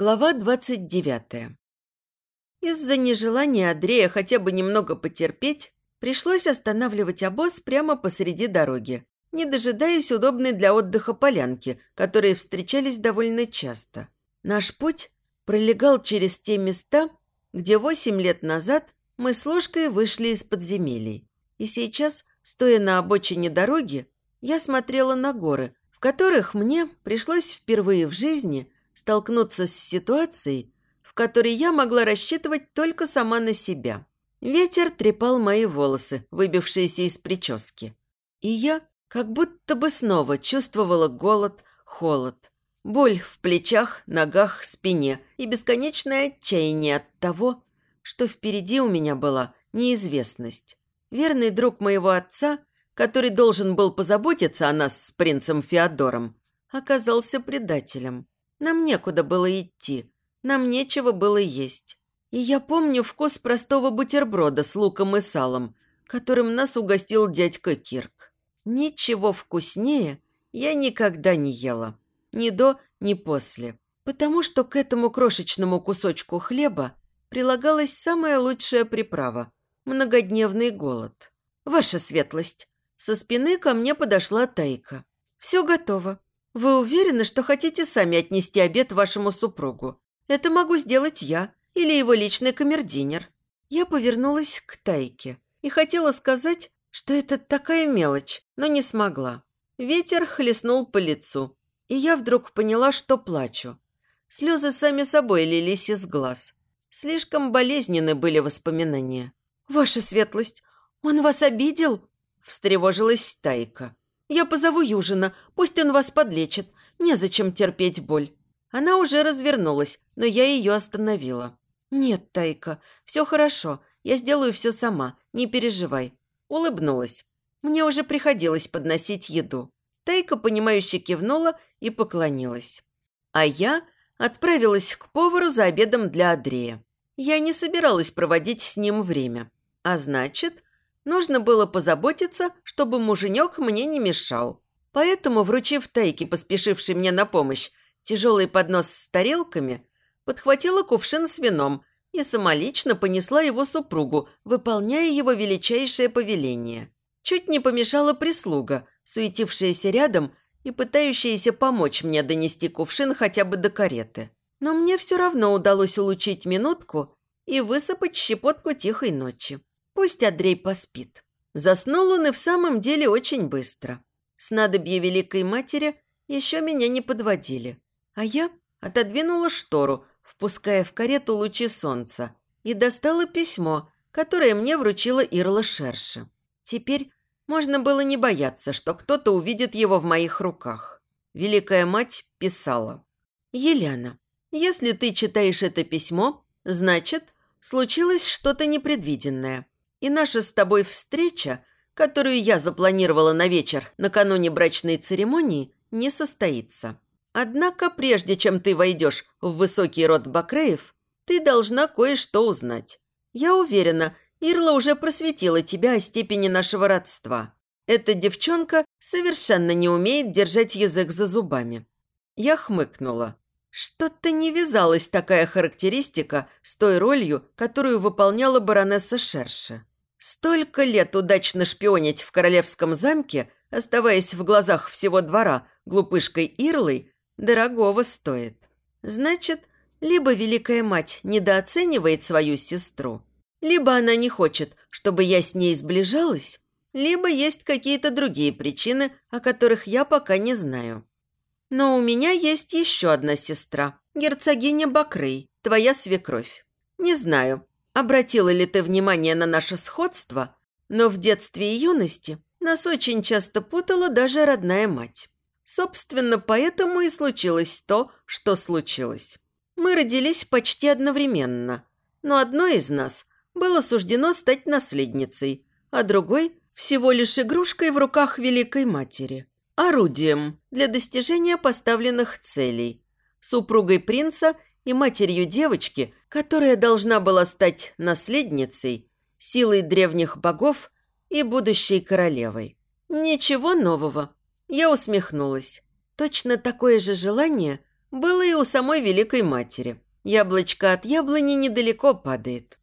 Глава 29. Из-за нежелания Андрея хотя бы немного потерпеть, пришлось останавливать обоз прямо посреди дороги, не дожидаясь удобной для отдыха полянки, которые встречались довольно часто. Наш путь пролегал через те места, где восемь лет назад мы с ложкой вышли из подземелий. И сейчас, стоя на обочине дороги, я смотрела на горы, в которых мне пришлось впервые в жизни – столкнуться с ситуацией, в которой я могла рассчитывать только сама на себя. Ветер трепал мои волосы, выбившиеся из прически. И я как будто бы снова чувствовала голод, холод, боль в плечах, ногах, спине и бесконечное отчаяние от того, что впереди у меня была неизвестность. Верный друг моего отца, который должен был позаботиться о нас с принцем Феодором, оказался предателем. Нам некуда было идти, нам нечего было есть. И я помню вкус простого бутерброда с луком и салом, которым нас угостил дядька Кирк. Ничего вкуснее я никогда не ела. Ни до, ни после. Потому что к этому крошечному кусочку хлеба прилагалась самая лучшая приправа – многодневный голод. «Ваша светлость!» Со спины ко мне подошла Тайка. «Все готово. Вы уверены, что хотите сами отнести обед вашему супругу? Это могу сделать я или его личный камердинер. Я повернулась к Тайке и хотела сказать, что это такая мелочь, но не смогла. Ветер хлестнул по лицу, и я вдруг поняла, что плачу. Слезы сами собой лились из глаз. Слишком болезненны были воспоминания. «Ваша светлость, он вас обидел?» – встревожилась Тайка. Я позову Южина, пусть он вас подлечит. Незачем терпеть боль». Она уже развернулась, но я ее остановила. «Нет, Тайка, все хорошо. Я сделаю все сама. Не переживай». Улыбнулась. Мне уже приходилось подносить еду. Тайка, понимающе кивнула и поклонилась. А я отправилась к повару за обедом для Андрея. Я не собиралась проводить с ним время. А значит, Нужно было позаботиться, чтобы муженек мне не мешал. Поэтому, вручив Тайке, поспешивший мне на помощь, тяжелый поднос с тарелками, подхватила кувшин с вином и самолично понесла его супругу, выполняя его величайшее повеление. Чуть не помешала прислуга, суетившаяся рядом и пытающаяся помочь мне донести кувшин хотя бы до кареты. Но мне все равно удалось улучить минутку и высыпать щепотку тихой ночи. Пусть Андрей поспит. Заснул он и в самом деле очень быстро. Снадобье Великой Матери еще меня не подводили. А я отодвинула штору, впуская в карету лучи солнца, и достала письмо, которое мне вручила Ирла Шерши. Теперь можно было не бояться, что кто-то увидит его в моих руках. Великая мать писала. «Еляна, если ты читаешь это письмо, значит, случилось что-то непредвиденное. И наша с тобой встреча, которую я запланировала на вечер накануне брачной церемонии, не состоится. Однако, прежде чем ты войдешь в высокий род Бакреев, ты должна кое-что узнать. Я уверена, Ирла уже просветила тебя о степени нашего родства. Эта девчонка совершенно не умеет держать язык за зубами. Я хмыкнула. Что-то не вязалась такая характеристика с той ролью, которую выполняла баронесса Шерша. Столько лет удачно шпионить в королевском замке, оставаясь в глазах всего двора глупышкой Ирлой, дорогого стоит. Значит, либо Великая Мать недооценивает свою сестру, либо она не хочет, чтобы я с ней сближалась, либо есть какие-то другие причины, о которых я пока не знаю. Но у меня есть еще одна сестра, герцогиня Бакрей, твоя свекровь. Не знаю, Обратила ли ты внимание на наше сходство? Но в детстве и юности нас очень часто путала даже родная мать. Собственно, поэтому и случилось то, что случилось. Мы родились почти одновременно, но одной из нас было суждено стать наследницей, а другой – всего лишь игрушкой в руках Великой Матери, орудием для достижения поставленных целей, супругой принца и матерью девочки, которая должна была стать наследницей, силой древних богов и будущей королевой. Ничего нового. Я усмехнулась. Точно такое же желание было и у самой Великой Матери. Яблочко от яблони недалеко падает.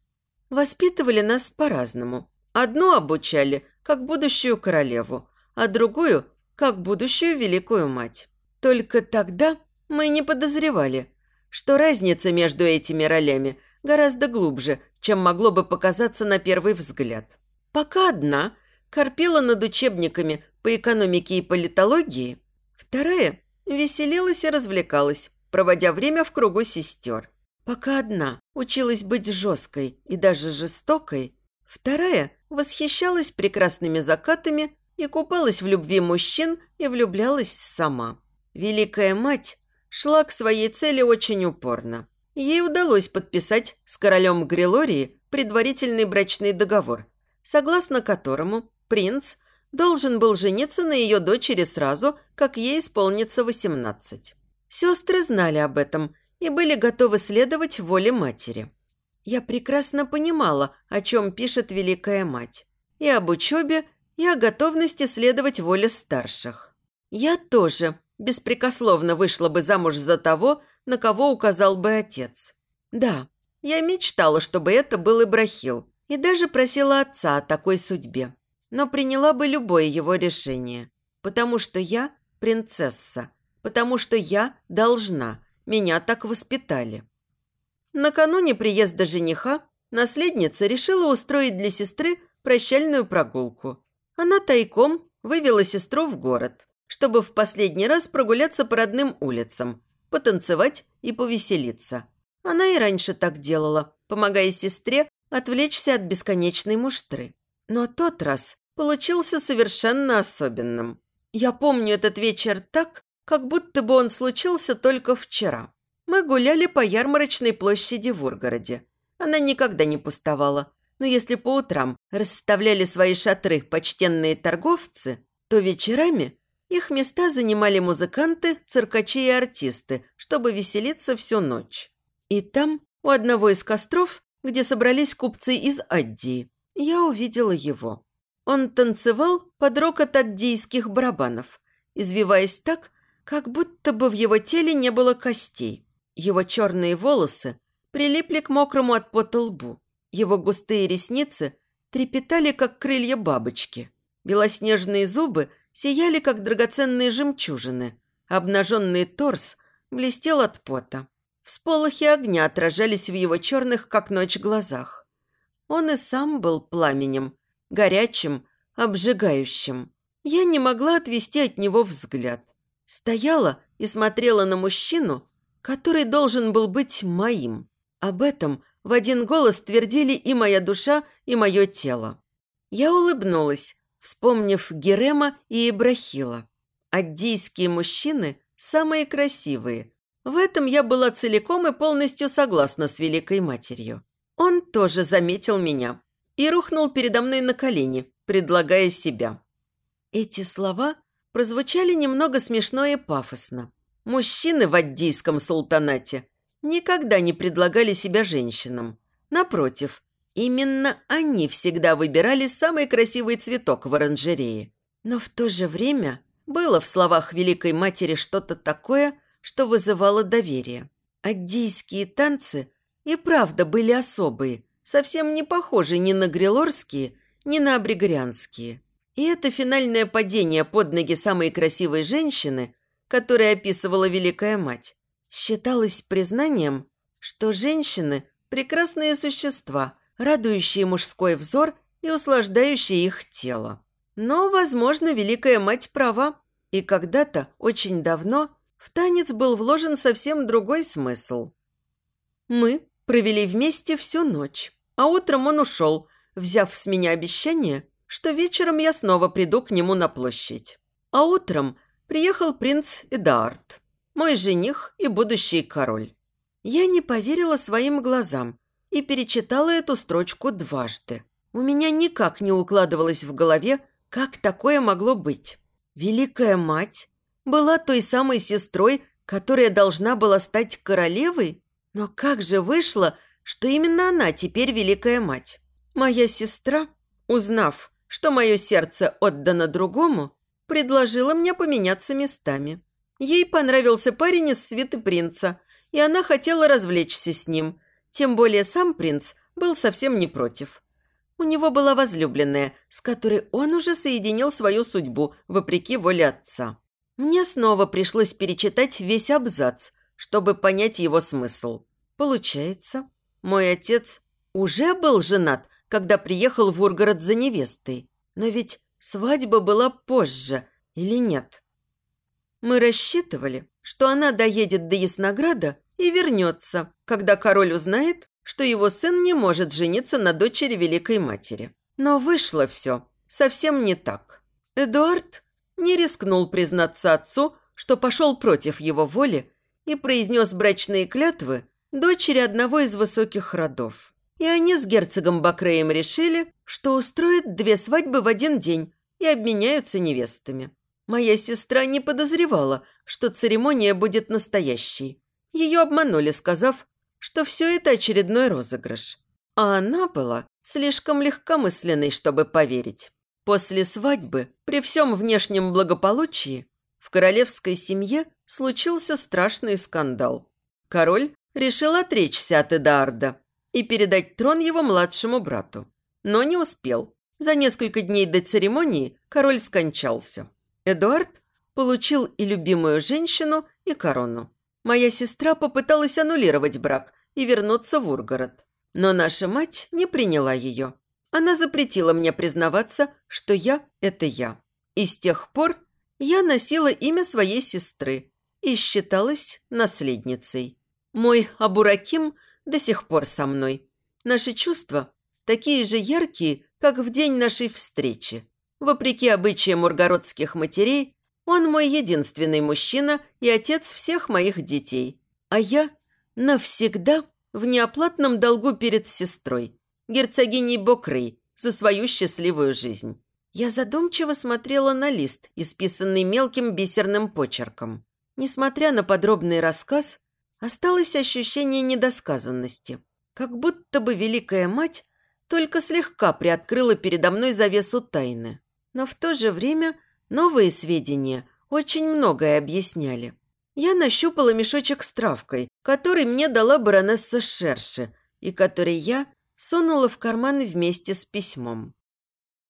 Воспитывали нас по-разному. Одну обучали, как будущую королеву, а другую, как будущую Великую Мать. Только тогда мы не подозревали, что разница между этими ролями гораздо глубже, чем могло бы показаться на первый взгляд. Пока одна корпела над учебниками по экономике и политологии, вторая веселилась и развлекалась, проводя время в кругу сестер. Пока одна училась быть жесткой и даже жестокой, вторая восхищалась прекрасными закатами и купалась в любви мужчин и влюблялась сама. Великая мать шла к своей цели очень упорно. Ей удалось подписать с королем Грилории предварительный брачный договор, согласно которому принц должен был жениться на ее дочери сразу, как ей исполнится 18. Сестры знали об этом и были готовы следовать воле матери. Я прекрасно понимала, о чем пишет Великая Мать. И об учебе, и о готовности следовать воле старших. Я тоже беспрекословно вышла бы замуж за того, на кого указал бы отец. Да, я мечтала, чтобы это был Ибрахил, и даже просила отца о такой судьбе. Но приняла бы любое его решение, потому что я принцесса, потому что я должна, меня так воспитали. Накануне приезда жениха наследница решила устроить для сестры прощальную прогулку. Она тайком вывела сестру в город, чтобы в последний раз прогуляться по родным улицам, потанцевать и повеселиться. Она и раньше так делала, помогая сестре отвлечься от бесконечной муштры. Но тот раз получился совершенно особенным. Я помню этот вечер так, как будто бы он случился только вчера. Мы гуляли по ярмарочной площади в Ургороде. Она никогда не пустовала. Но если по утрам расставляли свои шатры почтенные торговцы, то вечерами их места занимали музыканты, циркачи и артисты, чтобы веселиться всю ночь. И там, у одного из костров, где собрались купцы из Аддии, я увидела его. Он танцевал под рокот аддийских барабанов, извиваясь так, как будто бы в его теле не было костей. Его черные волосы прилипли к мокрому от пота лбу. Его густые ресницы трепетали, как крылья бабочки. Белоснежные зубы сияли, как драгоценные жемчужины. Обнаженный торс блестел от пота. Всполохи огня отражались в его черных, как ночь, глазах. Он и сам был пламенем, горячим, обжигающим. Я не могла отвести от него взгляд. Стояла и смотрела на мужчину, который должен был быть моим. Об этом в один голос твердили и моя душа, и мое тело. Я улыбнулась, вспомнив Герема и Ибрахила. Аддийские мужчины самые красивые. В этом я была целиком и полностью согласна с Великой Матерью. Он тоже заметил меня и рухнул передо мной на колени, предлагая себя. Эти слова прозвучали немного смешно и пафосно. Мужчины в аддийском султанате никогда не предлагали себя женщинам. Напротив, Именно они всегда выбирали самый красивый цветок в оранжерее. Но в то же время было в словах Великой Матери что-то такое, что вызывало доверие. Аддийские танцы и правда были особые, совсем не похожи ни на грилорские, ни на абригорианские. И это финальное падение под ноги самой красивой женщины, которое описывала Великая Мать, считалось признанием, что женщины – прекрасные существа – радующие мужской взор и услаждающие их тело. Но, возможно, Великая Мать права, и когда-то, очень давно, в танец был вложен совсем другой смысл. Мы провели вместе всю ночь, а утром он ушел, взяв с меня обещание, что вечером я снова приду к нему на площадь. А утром приехал принц Эдаард, мой жених и будущий король. Я не поверила своим глазам, и перечитала эту строчку дважды. У меня никак не укладывалось в голове, как такое могло быть. Великая мать была той самой сестрой, которая должна была стать королевой? Но как же вышло, что именно она теперь великая мать? Моя сестра, узнав, что мое сердце отдано другому, предложила мне поменяться местами. Ей понравился парень из свиты принца, и она хотела развлечься с ним. Тем более сам принц был совсем не против. У него была возлюбленная, с которой он уже соединил свою судьбу, вопреки воле отца. Мне снова пришлось перечитать весь абзац, чтобы понять его смысл. Получается, мой отец уже был женат, когда приехал в Ургород за невестой. Но ведь свадьба была позже, или нет? Мы рассчитывали, что она доедет до Яснограда и вернется, когда король узнает, что его сын не может жениться на дочери Великой Матери. Но вышло все совсем не так. Эдуард не рискнул признаться отцу, что пошел против его воли и произнес брачные клятвы дочери одного из высоких родов. И они с герцогом Бакреем решили, что устроят две свадьбы в один день и обменяются невестами. Моя сестра не подозревала, что церемония будет настоящей. Ее обманули, сказав, что все это очередной розыгрыш. А она была слишком легкомысленной, чтобы поверить. После свадьбы, при всем внешнем благополучии, в королевской семье случился страшный скандал. Король решил отречься от Эдаарда и передать трон его младшему брату. Но не успел. За несколько дней до церемонии король скончался. Эдуард получил и любимую женщину, и корону. Моя сестра попыталась аннулировать брак и вернуться в Ургород. Но наша мать не приняла ее. Она запретила мне признаваться, что я – это я. И с тех пор я носила имя своей сестры и считалась наследницей. Мой Абураким до сих пор со мной. Наши чувства такие же яркие, как в день нашей встречи. Вопреки обычаям ургородских матерей, он мой единственный мужчина и отец всех моих детей. А я навсегда в неоплатном долгу перед сестрой герцогиней Бокрей, за свою счастливую жизнь. Я задумчиво смотрела на лист, исписанный мелким бисерным почерком. Несмотря на подробный рассказ, осталось ощущение недосказанности. Как будто бы Великая Мать только слегка приоткрыла передо мной завесу тайны. Но в то же время новые сведения очень многое объясняли. Я нащупала мешочек с травкой, который мне дала баронесса Шерши, и который я сунула в карман вместе с письмом.